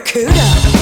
Barracuda.